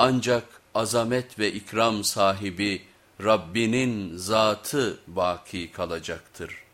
Ancak azamet ve ikram sahibi Rabbinin zatı baki kalacaktır.''